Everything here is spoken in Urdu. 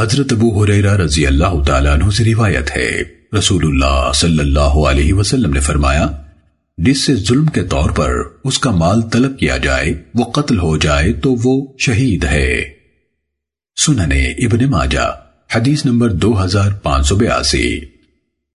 حضرت ابو حریرہ رضی اللہ تعالیٰ عنہ سے روایت ہے۔ رسول اللہ صلی اللہ علیہ وسلم نے فرمایا، جس سے ظلم کے طور پر اس کا مال طلب کیا جائے، وہ قتل ہو جائے تو وہ شہید ہے۔ سننے ابن ماجہ، حدیث نمبر دو ہزار پانچ سو بیاسی۔